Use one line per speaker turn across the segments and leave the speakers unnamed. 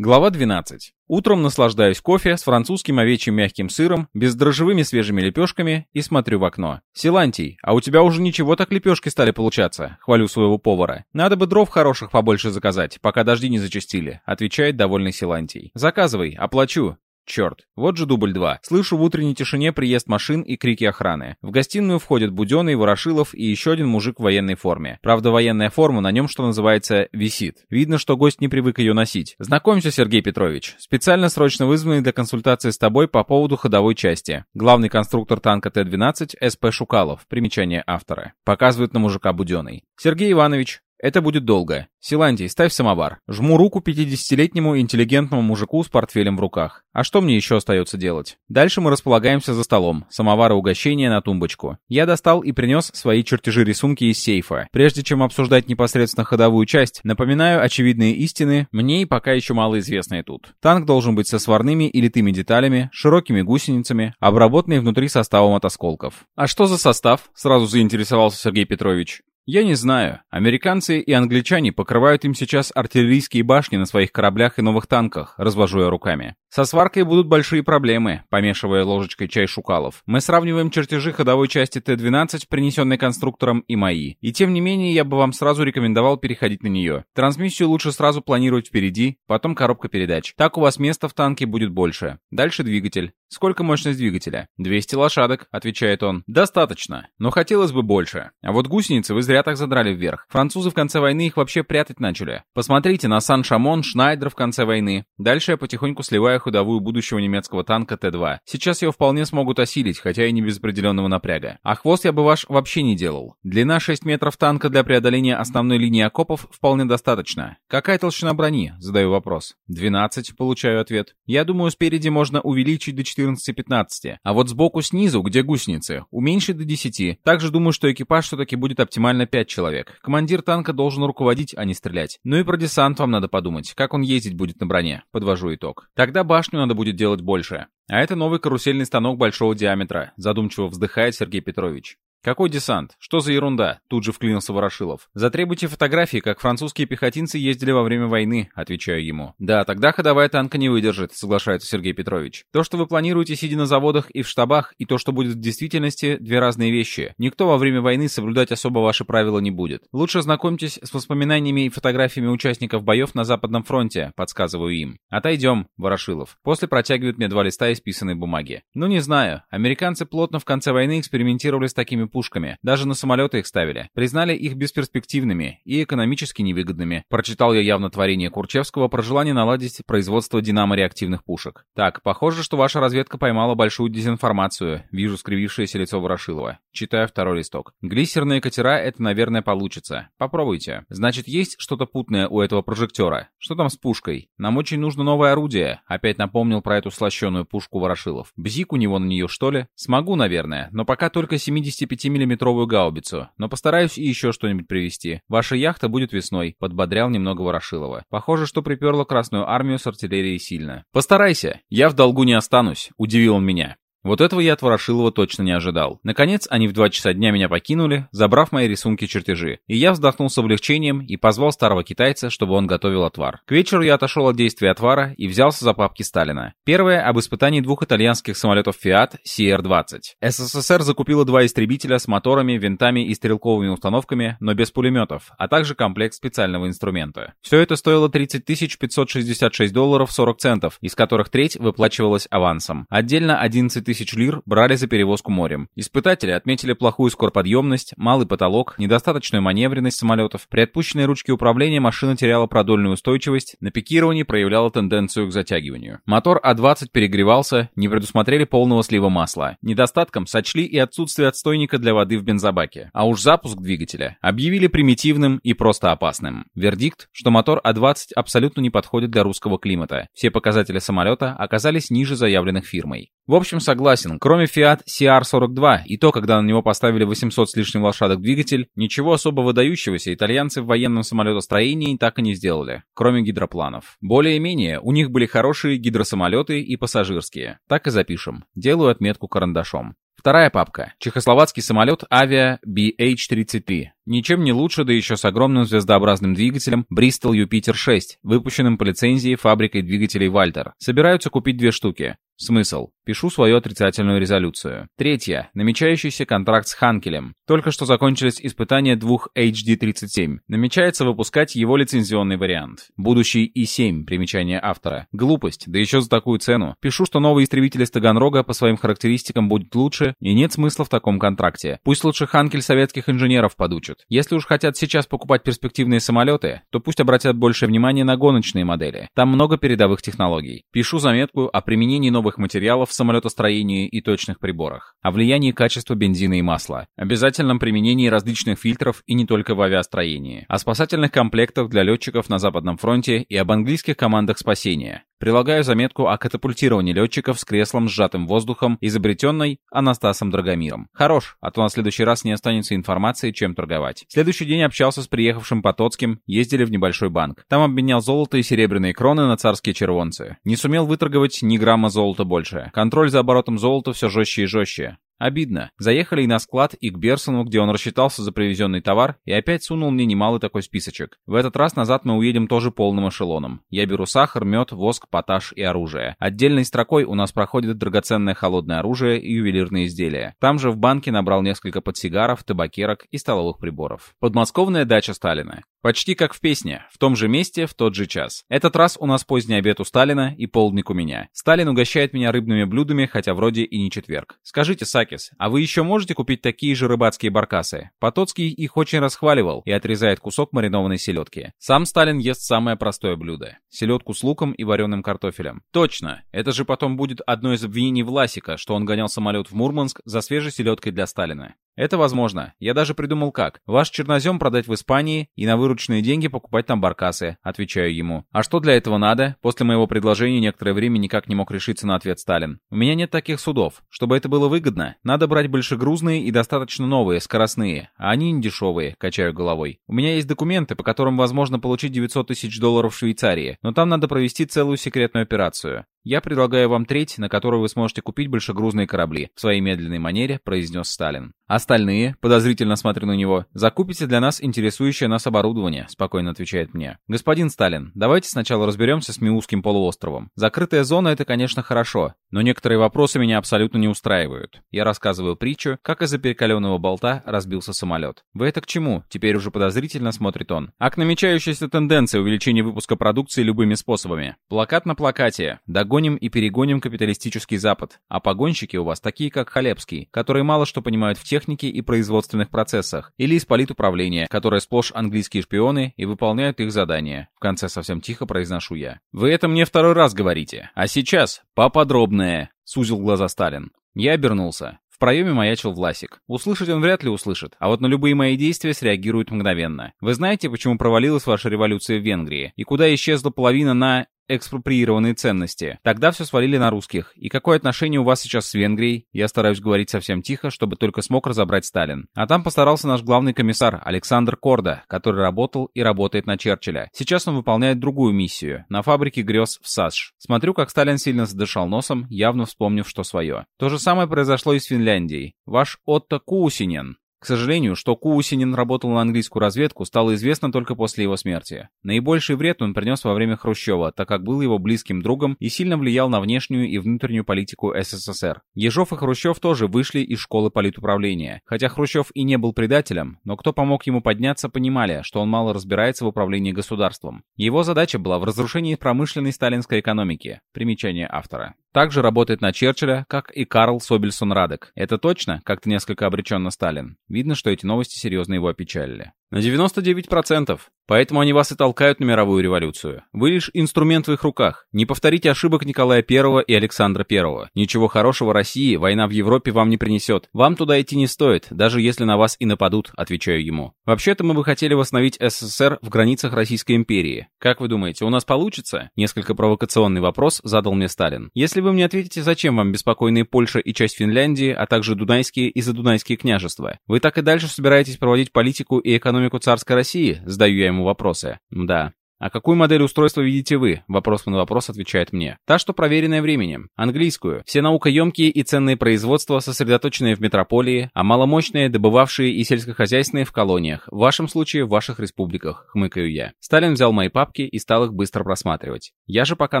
Глава 12. Утром наслаждаюсь кофе с французским овечьим мягким сыром, бездрожжевыми свежими лепешками и смотрю в окно. «Силантий, а у тебя уже ничего так лепешки стали получаться», — хвалю своего повара. «Надо бы дров хороших побольше заказать, пока дожди не зачастили», — отвечает довольный Силантий. «Заказывай, оплачу». Черт, вот же дубль 2. Слышу в утренней тишине приезд машин и крики охраны. В гостиную входят Буденный, Ворошилов и еще один мужик в военной форме. Правда, военная форма на нем, что называется, висит. Видно, что гость не привык ее носить. Знакомься, Сергей Петрович. Специально срочно вызванный для консультации с тобой по поводу ходовой части. Главный конструктор танка Т-12 СП Шукалов. Примечание автора. Показывает на мужика Буденный. Сергей Иванович, это будет долго. Силантий, ставь самовар. Жму руку 50-летнему интеллигентному мужику с портфелем в руках. А что мне еще остается делать? Дальше мы располагаемся за столом. Самовар и угощение на тумбочку. Я достал и принес свои чертежи-рисунки из сейфа. Прежде чем обсуждать непосредственно ходовую часть, напоминаю очевидные истины, мне и пока еще малоизвестные тут. Танк должен быть со сварными и литыми деталями, широкими гусеницами, обработанный внутри составом от осколков. А что за состав? Сразу заинтересовался Сергей Петрович. Я не знаю. Американцы и англичане покрывают им сейчас артиллерийские башни на своих кораблях и новых танках, развожу я руками. Со сваркой будут большие проблемы, помешивая ложечкой чай Шукалов. Мы сравниваем чертежи ходовой части Т-12, принесенной конструктором, и мои. И тем не менее, я бы вам сразу рекомендовал переходить на нее. Трансмиссию лучше сразу планировать впереди, потом коробка передач. Так у вас места в танке будет больше. Дальше двигатель. «Сколько мощность двигателя?» «200 лошадок», — отвечает он. «Достаточно, но хотелось бы больше. А вот гусеницы вы зря так задрали вверх. Французы в конце войны их вообще прятать начали. Посмотрите на Сан-Шамон, Шнайдер в конце войны. Дальше я потихоньку сливаю ходовую будущего немецкого танка Т-2. Сейчас его вполне смогут осилить, хотя и не без определенного напряга. А хвост я бы ваш вообще не делал. Длина 6 метров танка для преодоления основной линии окопов вполне достаточно. Какая толщина брони?» — задаю вопрос. «12», — получаю ответ. «Я думаю, спереди можно увеличить до 14-15. А вот сбоку снизу, где гусеницы, уменьшить до 10. Также думаю, что экипаж все-таки будет оптимально 5 человек. Командир танка должен руководить, а не стрелять. Ну и про десант вам надо подумать, как он ездить будет на броне. Подвожу итог. Тогда башню надо будет делать больше. А это новый карусельный станок большого диаметра, задумчиво вздыхает Сергей Петрович. «Какой десант? Что за ерунда?» Тут же вклинился Ворошилов. «Затребуйте фотографии, как французские пехотинцы ездили во время войны», отвечаю ему. «Да, тогда ходовая танка не выдержит», соглашается Сергей Петрович. «То, что вы планируете, сидя на заводах и в штабах, и то, что будет в действительности, две разные вещи. Никто во время войны соблюдать особо ваши правила не будет. Лучше знакомьтесь с воспоминаниями и фотографиями участников боев на Западном фронте», подсказываю им. «Отойдем», Ворошилов. После протягивает мне два листа исписанной бумаги. «Ну не знаю. Американцы плотно в конце войны экспериментировали с такими пушками. Даже на самолеты их ставили. Признали их бесперспективными и экономически невыгодными. Прочитал я явно творение Курчевского про желание наладить производство динамо-реактивных пушек. Так, похоже, что ваша разведка поймала большую дезинформацию. Вижу скривившееся лицо Ворошилова. Читаю второй листок. Глиссерные катера — это, наверное, получится. Попробуйте. Значит, есть что-то путное у этого прожектора. Что там с пушкой? Нам очень нужно новое орудие. Опять напомнил про эту слащенную пушку Ворошилов. Бзик у него на нее, что ли? Смогу, наверное, но пока только 75 5-миллиметровую гаубицу, но постараюсь и еще что-нибудь привезти. Ваша яхта будет весной», — подбодрял немного Ворошилова. «Похоже, что приперла Красную Армию с артиллерией сильно». «Постарайся, я в долгу не останусь», — удивил он меня. Вот этого я от Ворошилова точно не ожидал. Наконец, они в два часа дня меня покинули, забрав мои рисунки-чертежи. И я вздохнул с облегчением и позвал старого китайца, чтобы он готовил отвар. К вечеру я отошел от действия отвара и взялся за папки Сталина. Первое об испытании двух итальянских самолетов Fiat CR-20. СССР закупила два истребителя с моторами, винтами и стрелковыми установками, но без пулеметов, а также комплект специального инструмента. Все это стоило 30 566 долларов 40 центов, из которых треть выплачивалась авансом. Отдельно 11 тысяч лир брали за перевозку морем. Испытатели отметили плохую скороподъемность, малый потолок, недостаточную маневренность самолетов. При отпущенной ручке управления машина теряла продольную устойчивость, на пикировании проявляла тенденцию к затягиванию. Мотор А-20 перегревался, не предусмотрели полного слива масла. Недостатком сочли и отсутствие отстойника для воды в бензобаке. А уж запуск двигателя объявили примитивным и просто опасным. Вердикт, что мотор А-20 абсолютно не подходит для русского климата. Все показатели самолета оказались ниже заявленных фирмой. В общем, согласен, кроме Fiat CR-42 и то, когда на него поставили 800 с лишним лошадок двигатель, ничего особо выдающегося итальянцы в военном самолетостроении так и не сделали, кроме гидропланов. Более-менее, у них были хорошие гидросамолеты и пассажирские. Так и запишем. Делаю отметку карандашом. Вторая папка. Чехословацкий самолет Avia BH-33. Ничем не лучше, да еще с огромным звездообразным двигателем Bristol Jupiter-6, выпущенным по лицензии фабрикой двигателей Вальтер. Собираются купить две штуки. Смысл. Пишу свою отрицательную резолюцию. Третье. Намечающийся контракт с Ханкелем. Только что закончились испытания двух HD-37. Намечается выпускать его лицензионный вариант. Будущий И-7, примечание автора. Глупость, да еще за такую цену. Пишу, что новый истребитель из Таганрога по своим характеристикам будет лучше, и нет смысла в таком контракте. Пусть лучше Ханкель советских инженеров подучат. Если уж хотят сейчас покупать перспективные самолеты, то пусть обратят больше внимания на гоночные модели. Там много передовых технологий. Пишу заметку о применении новых материалов самолетостроении и точных приборах. О влиянии качества бензина и масла. Обязательном применении различных фильтров и не только в авиастроении. О спасательных комплектах для летчиков на Западном фронте и об английских командах спасения. Прилагаю заметку о катапультировании летчиков с креслом сжатым воздухом, изобретенной Анастасом Драгомиром. Хорош, а то на следующий раз не останется информации, чем торговать. Следующий день общался с приехавшим Потоцким, ездили в небольшой банк. Там обменял золото и серебряные кроны на царские червонцы. Не сумел выторговать ни грамма золота больше. Контроль за оборотом золота все жестче и жестче. Обидно. Заехали и на склад, и к Берсону, где он рассчитался за привезенный товар, и опять сунул мне немалый такой списочек. В этот раз назад мы уедем тоже полным эшелоном. Я беру сахар, мед, воск, поташ и оружие. Отдельной строкой у нас проходит драгоценное холодное оружие и ювелирные изделия. Там же в банке набрал несколько подсигаров, табакерок и столовых приборов. Подмосковная дача Сталина. Почти как в песне, в том же месте, в тот же час. Этот раз у нас поздний обед у Сталина и полдник у меня. Сталин угощает меня рыбными блюдами, хотя вроде и не четверг. Скажите, Сакис, а вы еще можете купить такие же рыбацкие баркасы? Потоцкий их очень расхваливал и отрезает кусок маринованной селедки. Сам Сталин ест самое простое блюдо. Селедку с луком и вареным картофелем. Точно, это же потом будет одно из обвинений Власика, что он гонял самолет в Мурманск за свежей селедкой для Сталина. Это возможно. Я даже придумал как. Ваш чернозем продать в Испании и на вырученные деньги покупать там баркасы, отвечаю ему. А что для этого надо? После моего предложения некоторое время никак не мог решиться на ответ Сталин. У меня нет таких судов. Чтобы это было выгодно, надо брать большегрузные и достаточно новые, скоростные, а они не дешевые, качаю головой. У меня есть документы, по которым возможно получить 900 тысяч долларов в Швейцарии, но там надо провести целую секретную операцию. «Я предлагаю вам треть, на которую вы сможете купить большегрузные корабли», в своей медленной манере произнес Сталин. «Остальные, подозрительно смотрю на него, закупите для нас интересующее нас оборудование», спокойно отвечает мне. «Господин Сталин, давайте сначала разберемся с Миузским полуостровом. Закрытая зона — это, конечно, хорошо, но некоторые вопросы меня абсолютно не устраивают. Я рассказываю притчу, как из-за перекаленного болта разбился самолет. Вы это к чему? Теперь уже подозрительно смотрит он. А к намечающейся тенденции увеличения выпуска продукции любыми способами. Плакат на плакате. Догоним и перегоним капиталистический Запад. А погонщики у вас такие, как Халепский, которые мало что понимают в технике и производственных процессах. Или из политуправления, которое сплошь английские шпионы и выполняют их задания. В конце совсем тихо произношу я. Вы это мне второй раз говорите. А сейчас поподробнее. Сузил глаза Сталин. Я обернулся. В проеме маячил Власик. Услышать он вряд ли услышит, а вот на любые мои действия среагирует мгновенно. Вы знаете, почему провалилась ваша революция в Венгрии? И куда исчезла половина на экспроприированные ценности. Тогда все свалили на русских. И какое отношение у вас сейчас с Венгрией? Я стараюсь говорить совсем тихо, чтобы только смог разобрать Сталин. А там постарался наш главный комиссар Александр Корда, который работал и работает на Черчилля. Сейчас он выполняет другую миссию, на фабрике грез в САШ. Смотрю, как Сталин сильно задышал носом, явно вспомнив, что свое. То же самое произошло и с Финляндией. Ваш Отто Куусинен к сожалению, что Куусинин работал на английскую разведку, стало известно только после его смерти. Наибольший вред он принес во время Хрущева, так как был его близким другом и сильно влиял на внешнюю и внутреннюю политику СССР. Ежов и Хрущев тоже вышли из школы политуправления. Хотя Хрущев и не был предателем, но кто помог ему подняться, понимали, что он мало разбирается в управлении государством. Его задача была в разрушении промышленной сталинской экономики. Примечание автора. Также работает на Черчилля, как и Карл Собельсон Радек. Это точно? Как-то несколько обреченно Сталин. Видно, что эти новости серьезно его опечалили. На 99%. Поэтому они вас и толкают на мировую революцию. Вы лишь инструмент в их руках. Не повторите ошибок Николая I и Александра I. Ничего хорошего России война в Европе вам не принесет. Вам туда идти не стоит, даже если на вас и нападут, отвечаю ему. Вообще-то мы бы хотели восстановить СССР в границах Российской империи. Как вы думаете, у нас получится? Несколько провокационный вопрос задал мне Сталин. Если вы мне ответите, зачем вам беспокойные Польша и часть Финляндии, а также Дунайские и Задунайские княжества? Вы так и дальше собираетесь проводить политику и экономику царской России? Задаю я ему вопросы. Да. «А какую модель устройства видите вы?» Вопрос на вопрос отвечает мне. «Та, что проверенная временем. Английскую. Все наукоемкие и ценные производства, сосредоточенные в метрополии, а маломощные, добывавшие и сельскохозяйственные в колониях. В вашем случае в ваших республиках», — хмыкаю я. Сталин взял мои папки и стал их быстро просматривать. Я же пока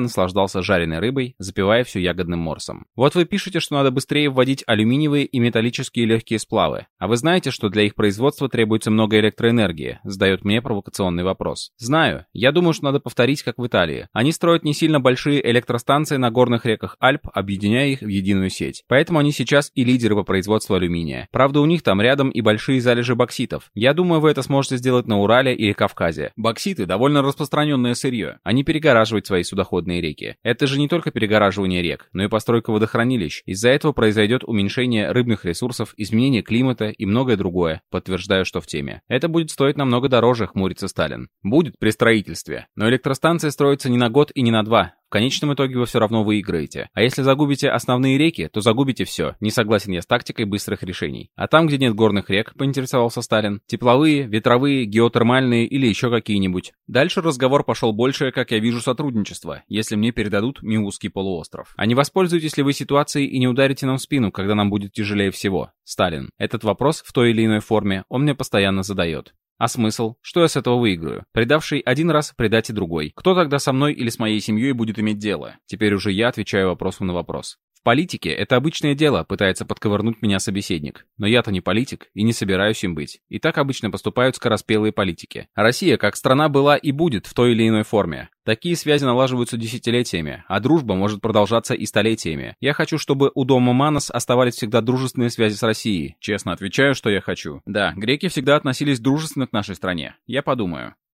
наслаждался жареной рыбой, запивая все ягодным морсом. Вот вы пишете, что надо быстрее вводить алюминиевые и металлические легкие сплавы. А вы знаете, что для их производства требуется много электроэнергии? Задает мне провокационный вопрос. Знаю. Я думаю, что надо повторить, как в Италии. Они строят не сильно большие электростанции на горных реках Альп, объединяя их в единую сеть. Поэтому они сейчас и лидеры по производству алюминия. Правда, у них там рядом и большие залежи бокситов. Я думаю, вы это сможете сделать на Урале или Кавказе. Бокситы — довольно распространенное сырье. Они перегораживают свои судоходные реки. Это же не только перегораживание рек, но и постройка водохранилищ. Из-за этого произойдет уменьшение рыбных ресурсов, изменение климата и многое другое. Подтверждаю, что в теме. Это будет стоить намного дороже, хмурится Сталин. Будет при строительстве. Но электростанция строится не на год и не на два. В конечном итоге вы все равно выиграете. А если загубите основные реки, то загубите все. Не согласен я с тактикой быстрых решений. А там, где нет горных рек, поинтересовался Сталин, тепловые, ветровые, геотермальные или еще какие-нибудь. Дальше разговор пошел больше, как я вижу, сотрудничество, если мне передадут Миусский полуостров. А не воспользуетесь ли вы ситуацией и не ударите нам в спину, когда нам будет тяжелее всего? Сталин. Этот вопрос в той или иной форме он мне постоянно задает. А смысл? Что я с этого выиграю? Предавший один раз, предать и другой. Кто тогда со мной или с моей семьей будет иметь дело? Теперь уже я отвечаю вопросом на вопрос. В политике это обычное дело, пытается подковырнуть меня собеседник. Но я-то не политик и не собираюсь им быть. И так обычно поступают скороспелые политики. Россия как страна была и будет в той или иной форме. Такие связи налаживаются десятилетиями, а дружба может продолжаться и столетиями. Я хочу, чтобы у дома Манос оставались всегда дружественные связи с Россией. Честно отвечаю, что я хочу. Да, греки всегда относились дружественно к нашей стране. Я подумаю.